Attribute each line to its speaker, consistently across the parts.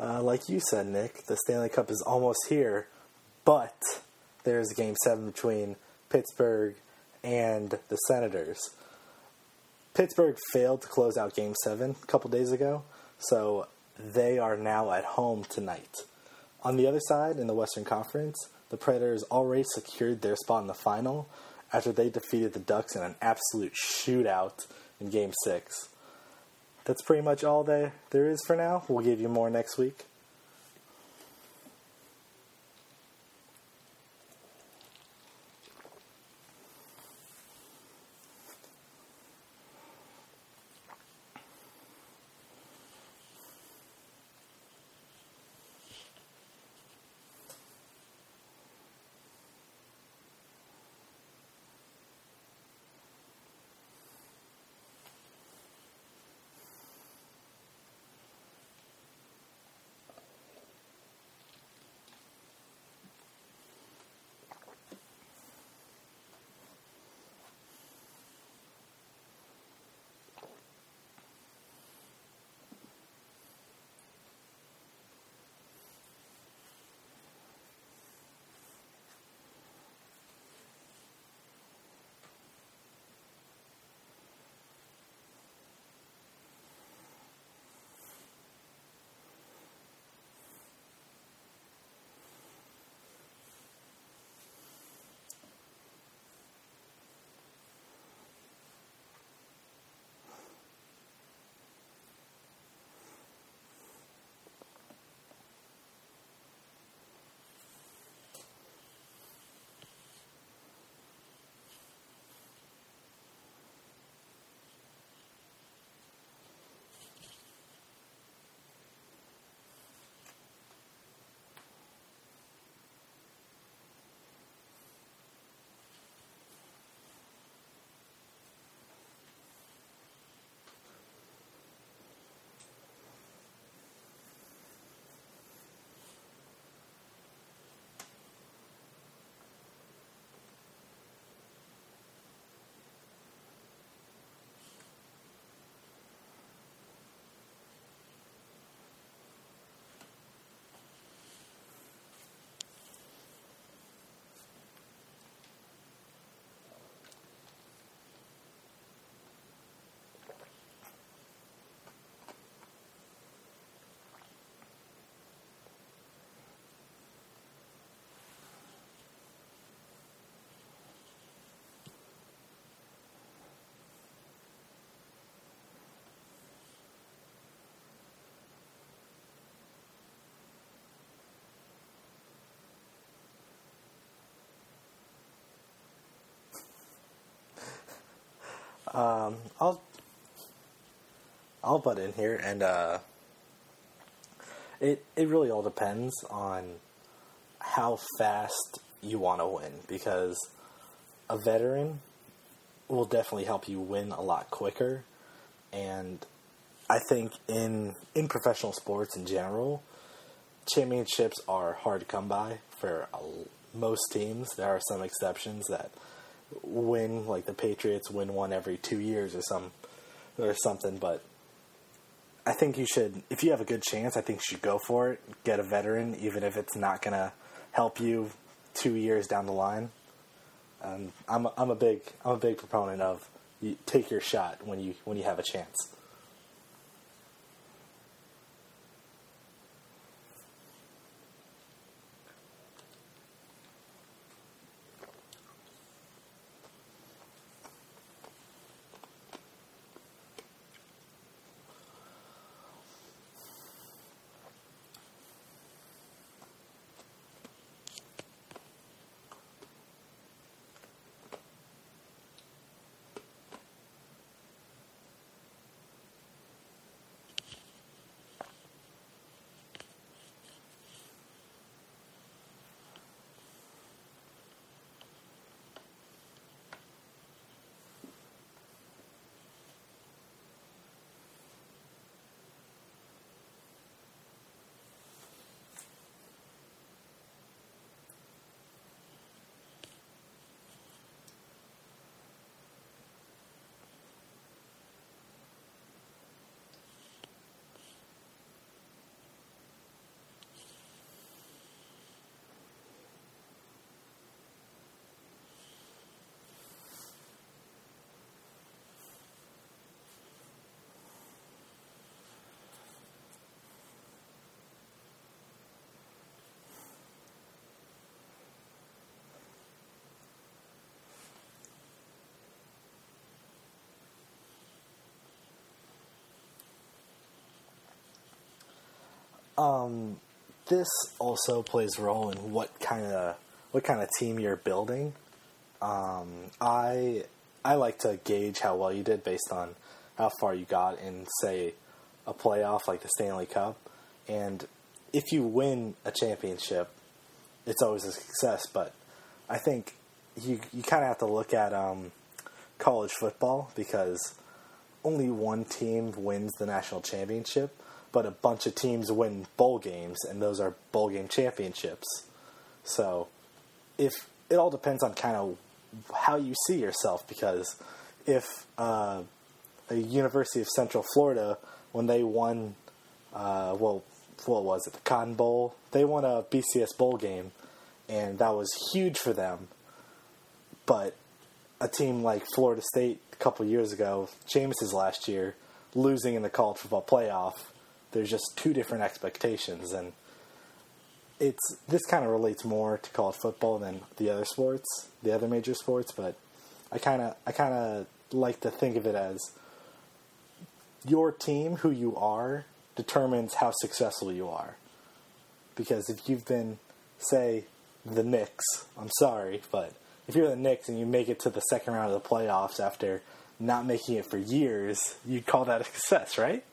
Speaker 1: Uh, like you said, Nick, the Stanley Cup is almost here, but there's game seven between Pittsburgh and the Senators. Pittsburgh failed to close out game seven a couple days ago, so they are now at home tonight. On the other side, in the Western Conference, the Predators already secured their spot in the final after they defeated the Ducks in an absolute shootout in game six. That's pretty much all there, there is for now. We'll give you more next week. Um, I'll I'll butt in here, and uh, it it really all depends on how fast you want to win because a veteran will definitely help you win a lot quicker, and I think in in professional sports in general, championships are hard to come by for a, most teams. There are some exceptions that win, like the Patriots win one every two years or some or something. But I think you should, if you have a good chance, I think you should go for it. Get a veteran, even if it's not gonna help you two years down the line. Um, I'm a, I'm a big I'm a big proponent of you take your shot when you when you have a chance. Um, this also plays a role in what kind of what kind of team you're building. Um, I I like to gauge how well you did based on how far you got in, say, a playoff like the Stanley Cup. And if you win a championship, it's always a success. But I think you you kind of have to look at um, college football because only one team wins the national championship, but a bunch of teams win bowl games, and those are bowl game championships. So, if it all depends on kind of how you see yourself, because if uh, a University of Central Florida, when they won, uh, well, what was it, the Cotton Bowl, they won a BCS bowl game, and that was huge for them. But a team like Florida State a couple years ago, Jameis's last year, losing in the college football playoff, there's just two different expectations, and it's this kind of relates more to college football than the other sports, the other major sports. But I kind of I kind of like to think of it as your team, who you are, determines how successful you are. Because if you've been, say, the Knicks, I'm sorry, but if you're the Knicks and you make it to the second round of the playoffs after not making it for years, you'd call that a success, right?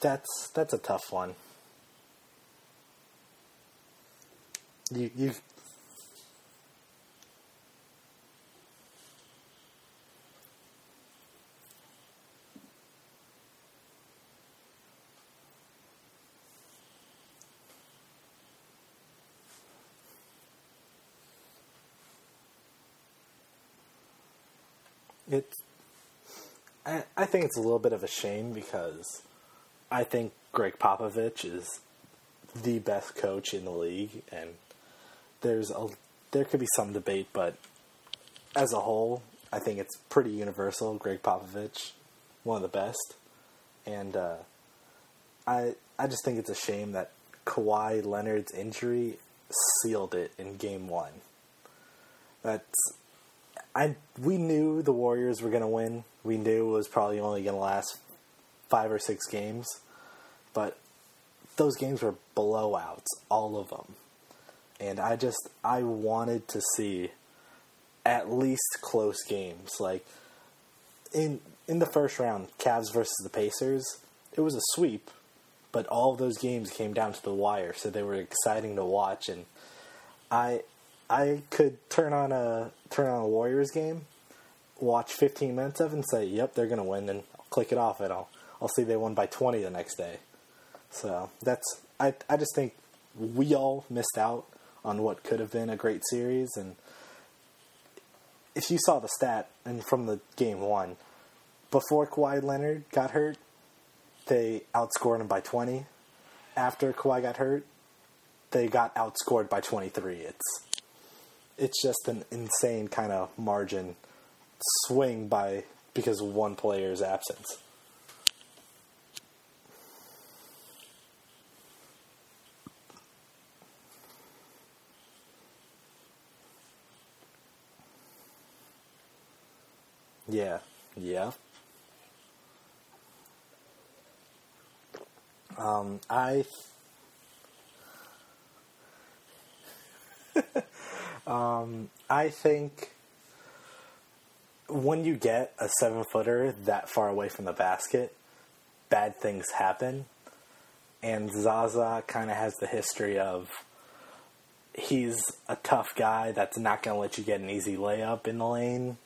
Speaker 1: That's that's a tough one. You you It's. I, I think it's a little bit of a shame because I think Gregg Popovich is the best coach in the league, and there's a there could be some debate, but as a whole, I think it's pretty universal. Gregg Popovich, one of the best, and uh, I I just think it's a shame that Kawhi Leonard's injury sealed it in Game One. That's I we knew the Warriors were going to win. We knew it was probably only going to last five or six games, but those games were blowouts, all of them. And I just I wanted to see at least close games. Like in in the first round, Cavs versus the Pacers, it was a sweep, but all of those games came down to the wire, so they were exciting to watch and I I could turn on a turn on a Warriors game, watch 15 minutes of it, and say, "Yep, they're going to win," and I'll click it off, and I'll I'll see they won by 20 the next day. So that's I I just think we all missed out on what could have been a great series, and if you saw the stat and from the game one, before Kawhi Leonard got hurt, they outscored him by 20. After Kawhi got hurt, they got outscored by 23. It's it's just an insane kind of margin swing by because of one player's absence. Yeah, yeah. Um, I Um, I think when you get a seven footer that far away from the basket, bad things happen. And Zaza kind of has the history of he's a tough guy that's not going to let you get an easy layup in the lane.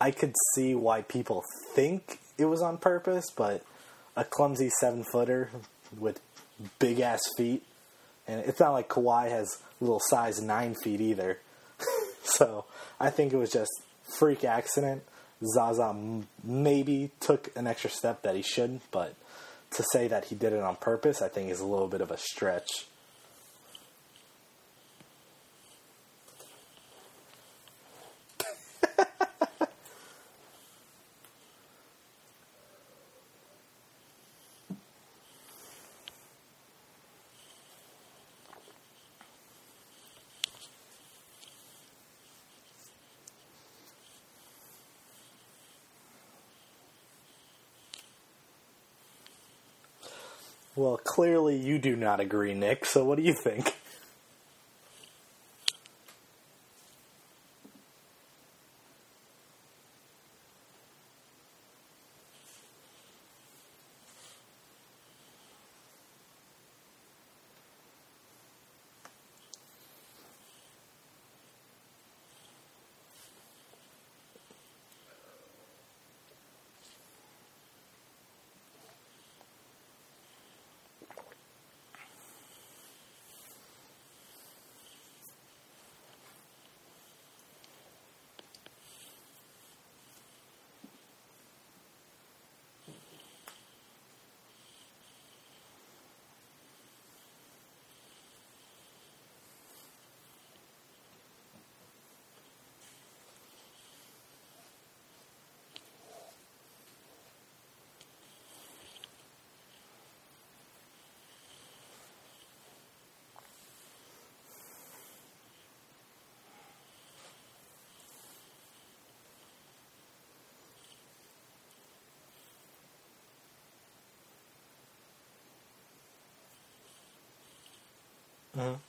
Speaker 1: I could see why people think it was on purpose, but a clumsy seven footer with big ass feet, and it's not like Kawhi has little size nine feet either. So I think it was just freak accident. Zaza maybe took an extra step that he shouldn't, but to say that he did it on purpose, I think is a little bit of a stretch. Well, clearly you do not agree, Nick. So what do you think? Mm-hmm.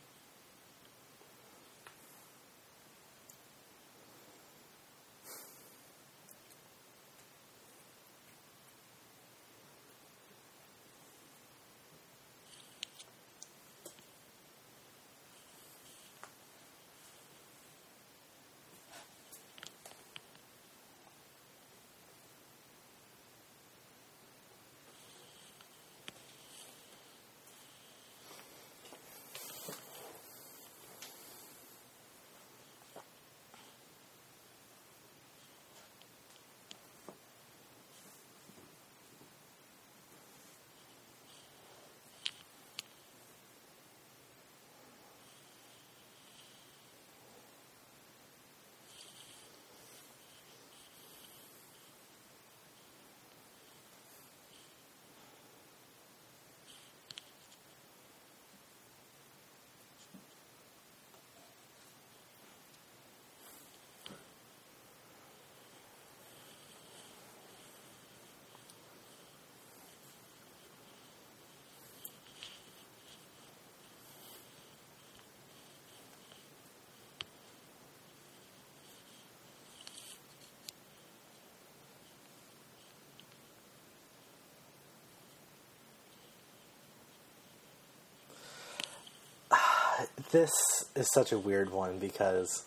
Speaker 1: This is such a weird one because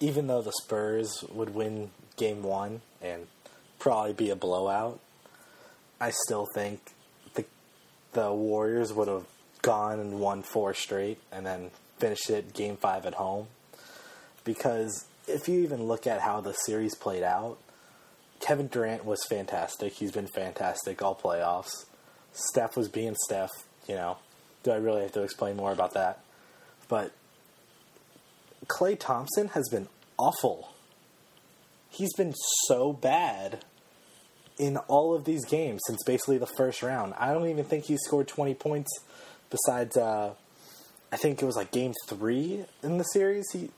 Speaker 1: even though the Spurs would win game one and probably be a blowout, I still think the the Warriors would have gone and won four straight and then finished it game five at home. Because if you even look at how the series played out, Kevin Durant was fantastic. He's been fantastic all playoffs. Steph was being Steph, you know. Do I really have to explain more about that? But Klay Thompson has been awful. He's been so bad in all of these games since basically the first round. I don't even think he scored 20 points besides uh, I think it was like game 3 in the series. He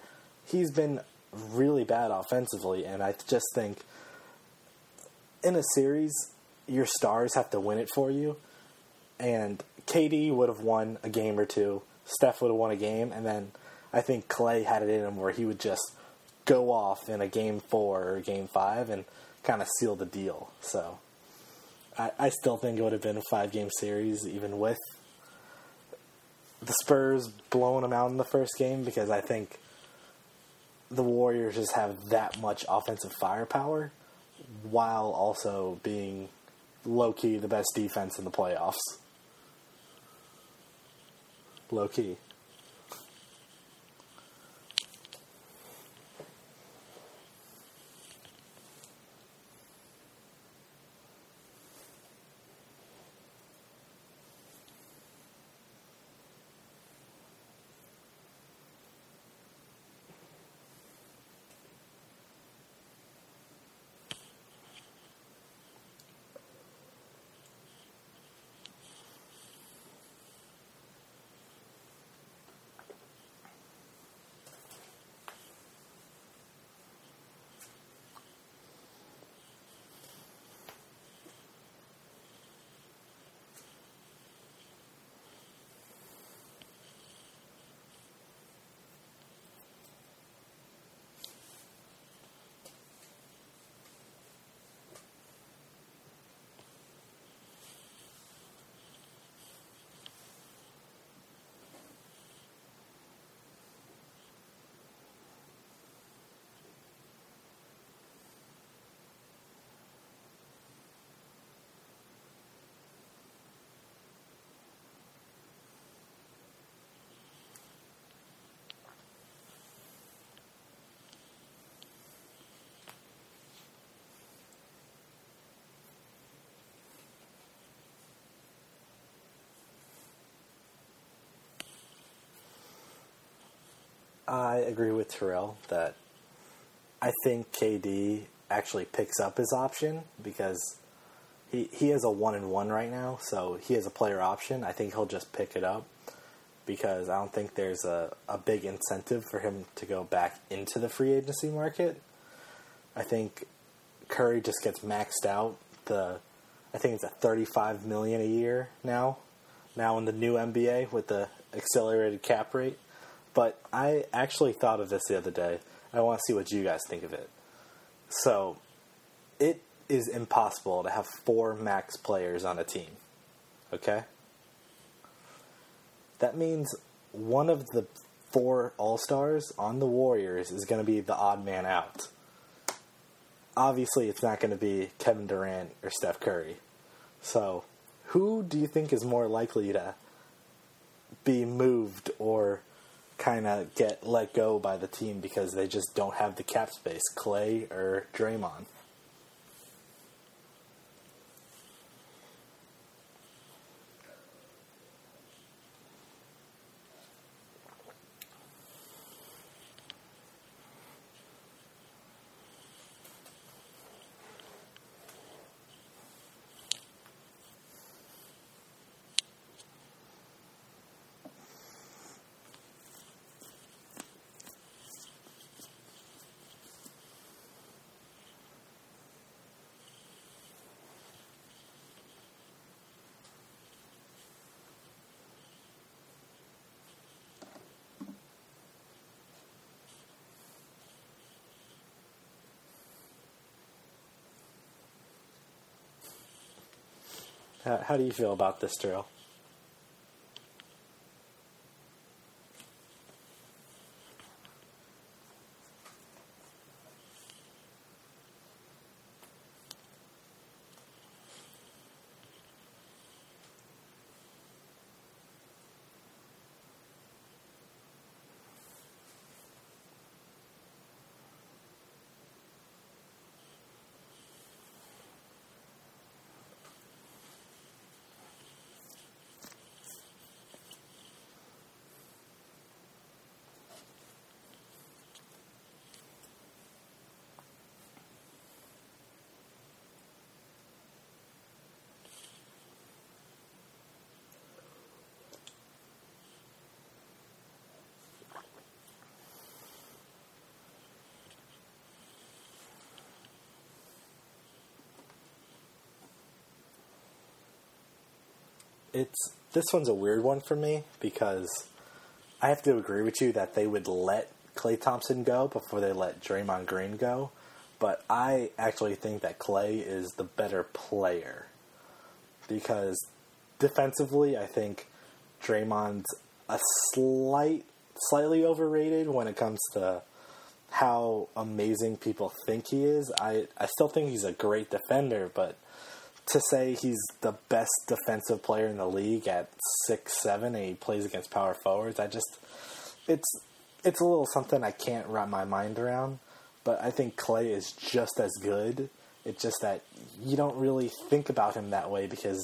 Speaker 1: he's been really bad offensively and I just think in a series your stars have to win it for you and KD would have won a game or two. Steph would have won a game and then I think Klay had it in him where he would just go off in a game 4 or game 5 and kind of seal the deal. So I, I still think it would have been a five game series, even with the Spurs blowing them out in the first game, because I think the Warriors just have that much offensive firepower while also being low key the best defense in the playoffs. Low key. I agree with Terrell that I think KD actually picks up his option because he he has a one and one right now, so he has a player option. I think he'll just pick it up because I don't think there's a, a big incentive for him to go back into the free agency market. I think Curry just gets maxed out. The I think it's at thirty five million a year now. Now in the new NBA with the accelerated cap rate. But I actually thought of this the other day. I want to see what you guys think of it. So, it is impossible to have four max players on a team. Okay? That means one of the four All Stars on the Warriors is going to be the odd man out. Obviously, it's not going to be Kevin Durant or Steph Curry. So, who do you think is more likely to be moved or kind of get let go by the team because they just don't have the cap space, Klay or Draymond. How, how do you feel about this drill? It's this one's a weird one for me because I have to agree with you that they would let Klay Thompson go before they let Draymond Green go, but I actually think that Klay is the better player because defensively, I think Draymond's a slight, slightly overrated when it comes to how amazing people think he is. I, I still think he's a great defender, but to say he's the best defensive player in the league at six seven and he plays against power forwards, I just it's it's a little something I can't wrap my mind around. But I think Klay is just as good. It's just that you don't really think about him that way because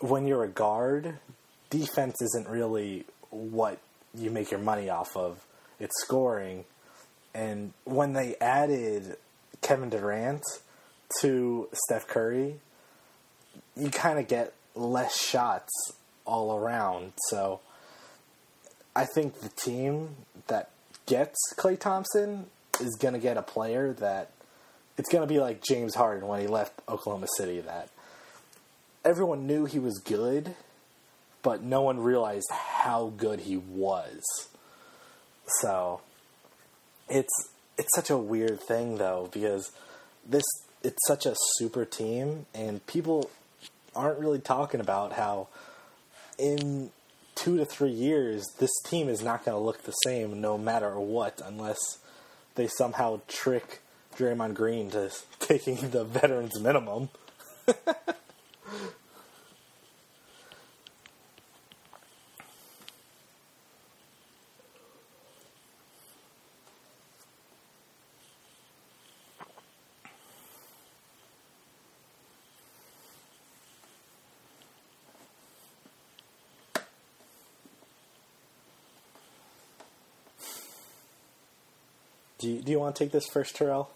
Speaker 1: when you're a guard, defense isn't really what you make your money off of. It's scoring. And when they added Kevin Durant to Steph Curry, you kind of get less shots all around. So I think the team that gets Klay Thompson is going to get a player that it's going to be like James Harden when he left Oklahoma City that everyone knew he was good, but no one realized how good he was. So it's it's such a weird thing though because this it's such a super team and people aren't really talking about how in two to three years this team is not going to look the same no matter what unless they somehow trick Draymond Green to taking the veterans minimum. Do you, do you want to take this first, Terrell?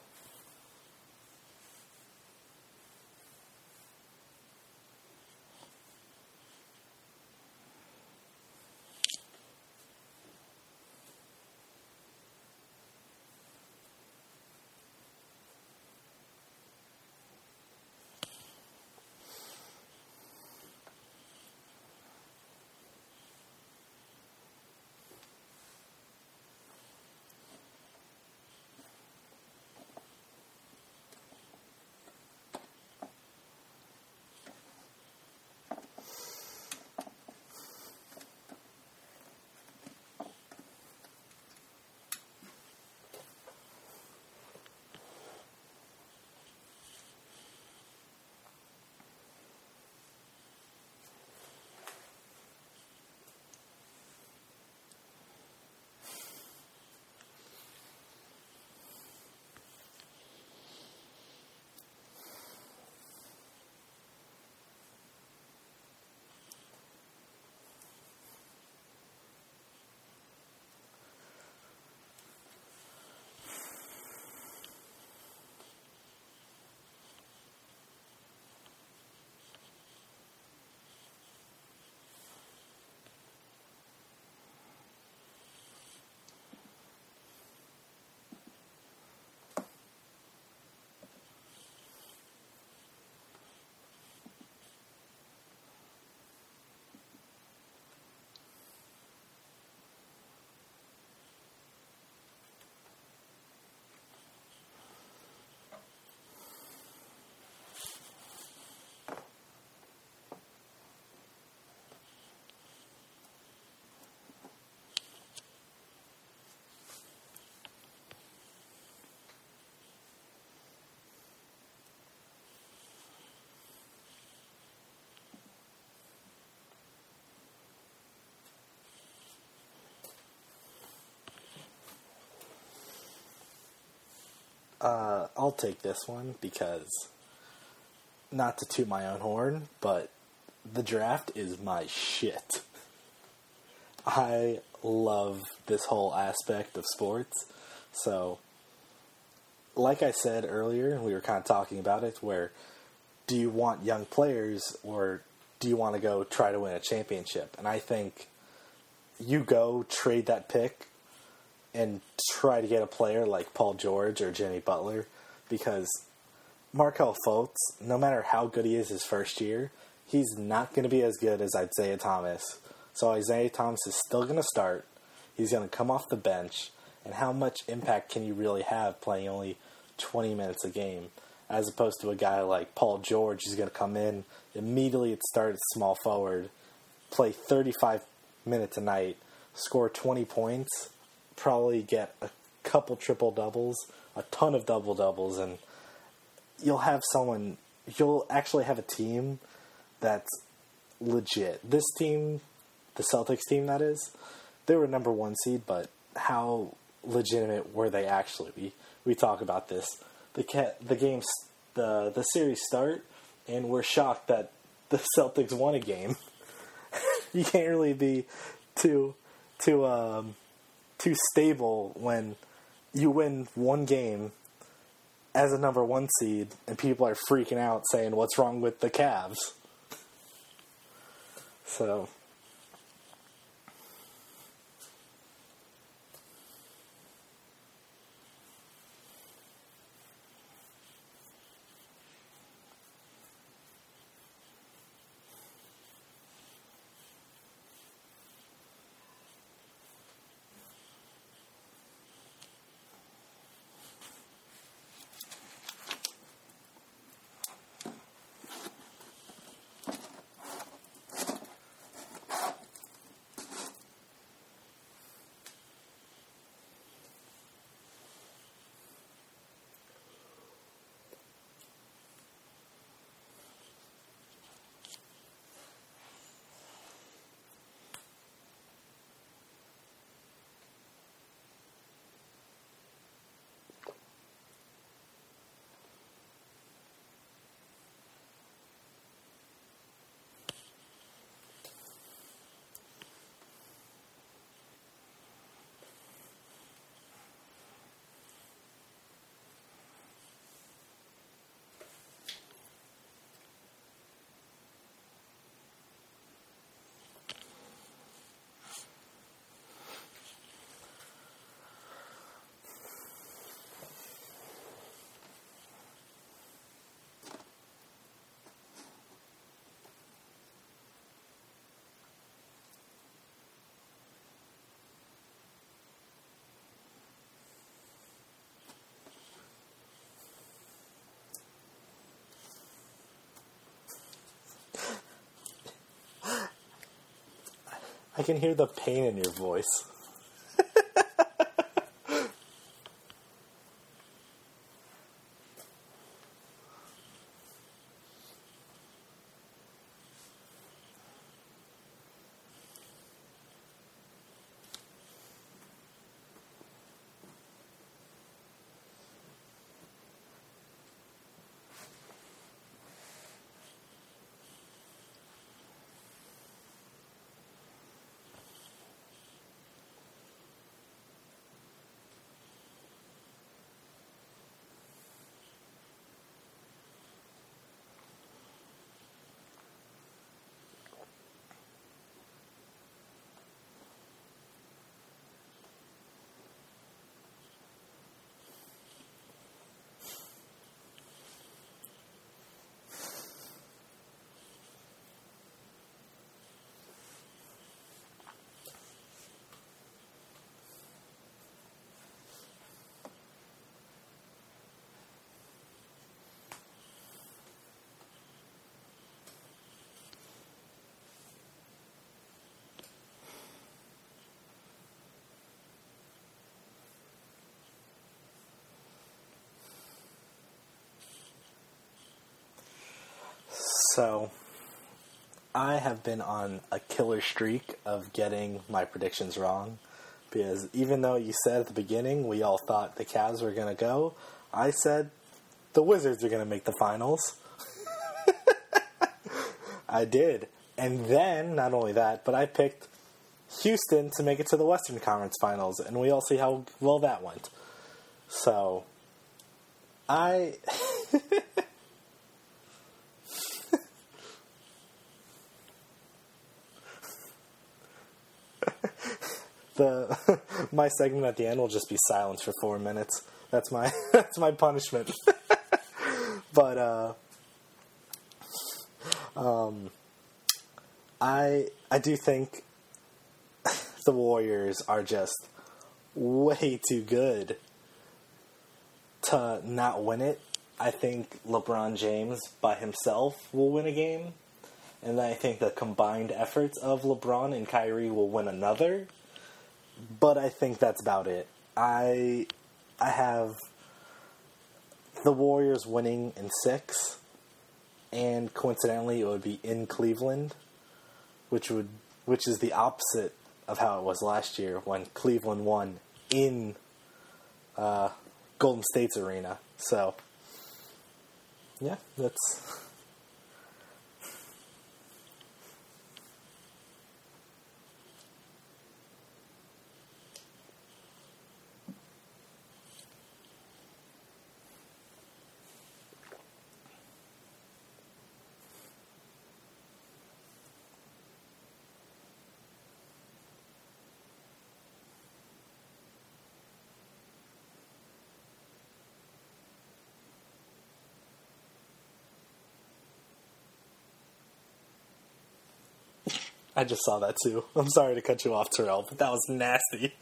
Speaker 1: Uh, I'll take this one because, not to toot my own horn, but the draft is my shit. I love this whole aspect of sports. So, like I said earlier, we were kind of talking about it, where do you want young players or do you want to go try to win a championship? And I think you go trade that pick and try to get a player like Paul George or Jimmy Butler because Markelle Fultz, no matter how good he is his first year, he's not going to be as good as Isaiah Thomas. So Isaiah Thomas is still going to start. He's going to come off the bench. And how much impact can you really have playing only 20 minutes a game? As opposed to a guy like Paul George, who's going to come in immediately at start at small forward, play 35 minutes a night, score 20 points, probably get a couple triple doubles, a ton of double doubles, and you'll have someone, you'll actually have a team that's legit. This team, the Celtics team, that is, they were number one seed, but how legitimate were they actually? We we talk about this. The ca- the games, the the series start, and we're shocked that the Celtics won a game. you can't really be too too um, too stable when you win one game as a number one seed, and people are freaking out saying, "What's wrong with the Cavs?" So. I can hear the pain in your voice. So, I have been on a killer streak of getting my predictions wrong. Because even though you said at the beginning we all thought the Cavs were going to go, I said the Wizards are going to make the finals. I did. And then, not only that, but I picked Houston to make it to the Western Conference Finals, and we all see how well that went. So, I. the my segment at the end will just be silence for four minutes. That's my that's my punishment. but uh, um, I I do think the Warriors are just way too good to not win it. I think LeBron James by himself will win a game. And I think the combined efforts of LeBron and Kyrie will win another. But I think that's about it. I I have the Warriors winning in six, and coincidentally, it would be in Cleveland, which would which is the opposite of how it was last year when Cleveland won in uh, Golden State's arena. So, yeah, that's. I just saw that too. I'm sorry to cut you off, Terrell, but that was nasty.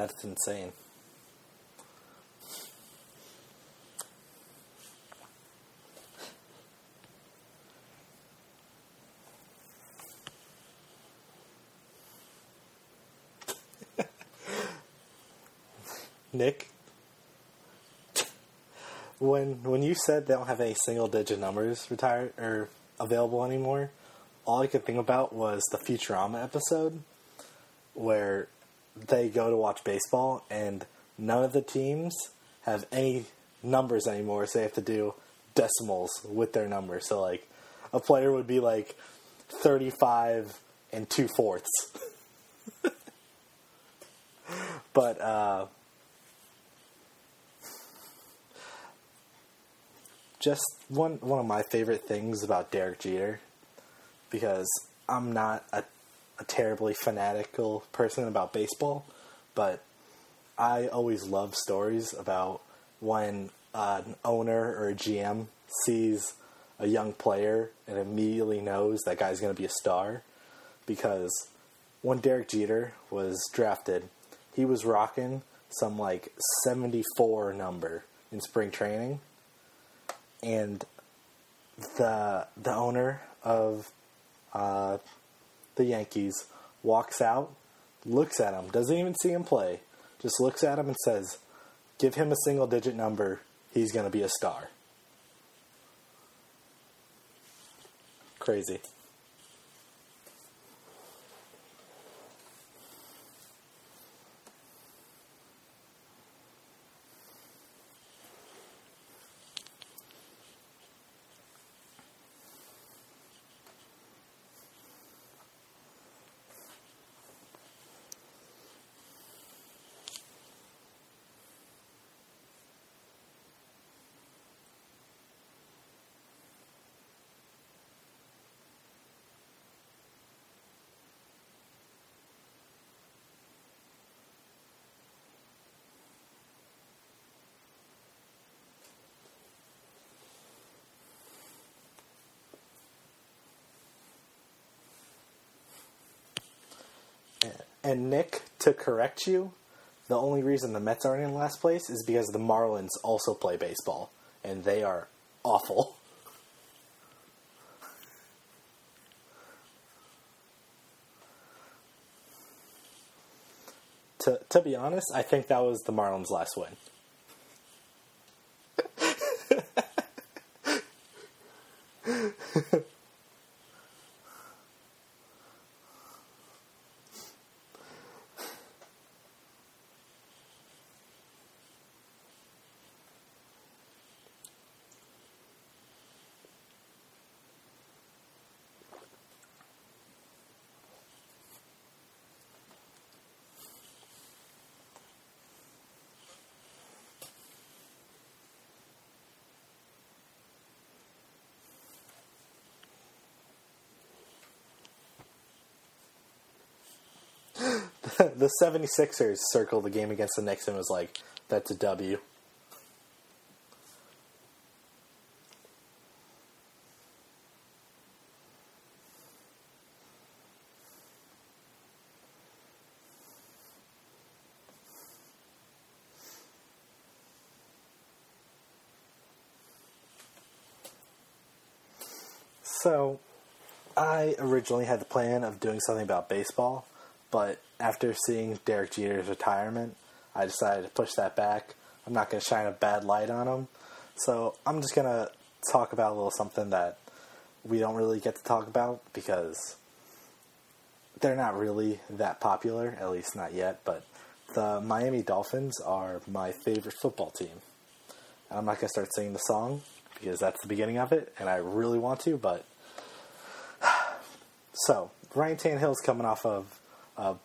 Speaker 1: That's insane. Nick, when when you said they don't have any single digit numbers retired or available anymore, all I could think about was the Futurama episode where they go to watch baseball and none of the teams have any numbers anymore, so they have to do decimals with their numbers. So like a player would be like thirty five and two fourths. but uh, just one one of my favorite things about Derek Jeter because I'm not a, a terribly fanatical person about baseball, but I always love stories about when uh, an owner or a GM sees a young player and immediately knows that guy's going to be a star because when Derek Jeter was drafted, he was rocking some like 74 number in spring training. And the the owner of uh, the Yankees walks out, looks at him, doesn't even see him play, just looks at him and says, "Give him a single digit number, he's going to be a star." Crazy. And Nick, to correct you, the only reason the Mets aren't in last place is because the Marlins also play baseball, and they are awful. to to be honest, I think that was the Marlins' last win. the 76ers circled the game against the Knicks and was like, that's a W. So, I originally had the plan of doing something about baseball, but after seeing Derek Jeter's retirement, I decided to push that back. I'm not going to shine a bad light on him. So I'm just going to talk about a little something that we don't really get to talk about because they're not really that popular, at least not yet. But the Miami Dolphins are my favorite football team. I'm not going to start singing the song because that's the beginning of it, and I really want to, but. So, Ryan Tannehill's coming off of a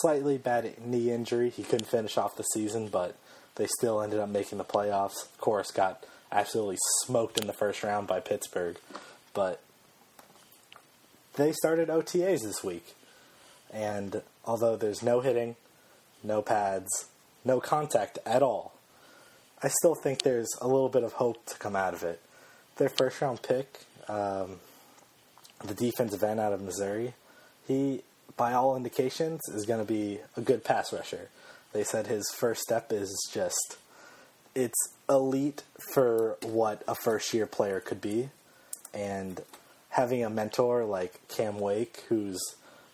Speaker 1: slightly bad knee injury. He couldn't finish off the season, but they still ended up making the playoffs. Of course, got absolutely smoked in the first round by Pittsburgh, but they started OTAs this week. And although there's no hitting, no pads, no contact at all, I still think there's a little bit of hope to come out of it. Their first round pick, um, the defensive end out of Missouri, he by all indications, is going to be a good pass rusher. They said his first step is just it's elite for what a first year player could be, and having a mentor like Cam Wake, who's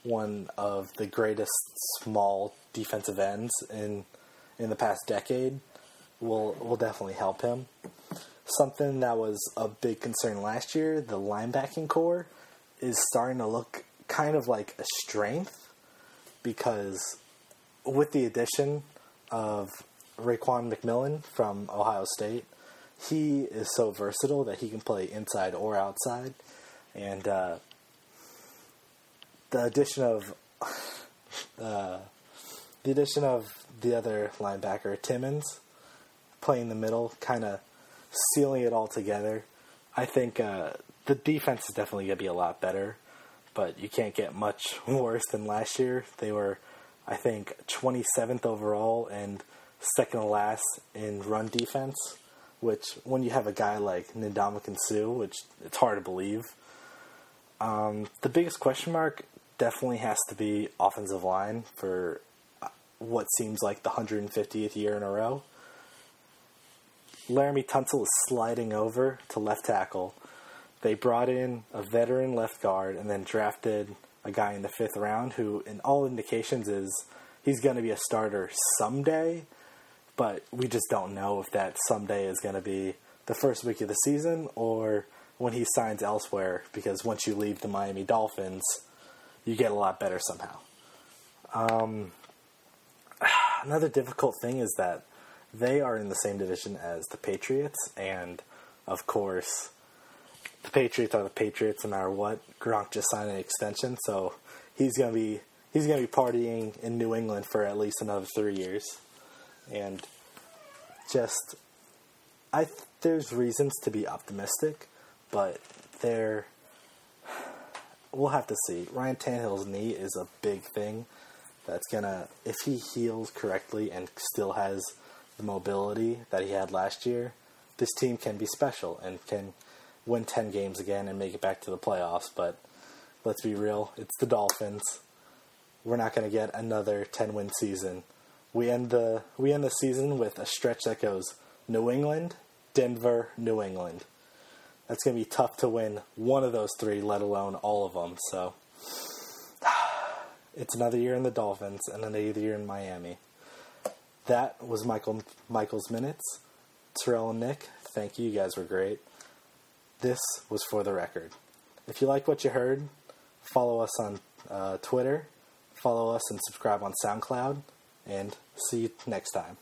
Speaker 1: one of the greatest small defensive ends in in the past decade, will will definitely help him. Something that was a big concern last year, the linebacking corps is starting to look kind of like a strength because with the addition of Raekwon McMillan from Ohio State, he is so versatile that he can play inside or outside. And uh, the addition of uh, the addition of the other linebacker Timmons playing the middle, kind of sealing it all together. I think uh, the defense is definitely going to be a lot better but you can't get much worse than last year. They were, I think, 27th overall and second to last in run defense which when you have a guy like Ndamukong Suh, which it's hard to believe. Um, the biggest question mark definitely has to be offensive line for uh, what seems like the 150th year in a row. Laremy Tunsil is sliding over to left tackle. They brought in a veteran left guard and then drafted a guy in the fifth round who, in all indications, is he's going to be a starter someday, but we just don't know if that someday is going to be the first week of the season or when he signs elsewhere because once you leave the Miami Dolphins, you get a lot better somehow. Um, another difficult thing is that they are in the same division as the Patriots, and of course, the Patriots are the Patriots no matter what. Gronk just signed an extension, so he's gonna be he's gonna be partying in New England for at least another three years, and just I there's reasons to be optimistic, but there we'll have to see. Ryan Tannehill's knee is a big thing. That's gonna if he heals correctly and still has the mobility that he had last year, this team can be special and can win 10 games again and make it back to the playoffs. But let's be real, it's the Dolphins. We're not going to get another 10 win season. We end the we end the season with a stretch that goes New England, Denver, New England. That's going to be tough to win one of those three, let alone all of them. So it's another year in the Dolphins and another year in Miami. That was Michael Michael's minutes. Terrell and Nick, thank you. You guys were great. This was for the record. If you like what you heard, follow us on uh, Twitter, follow us and subscribe on SoundCloud, and see you next time.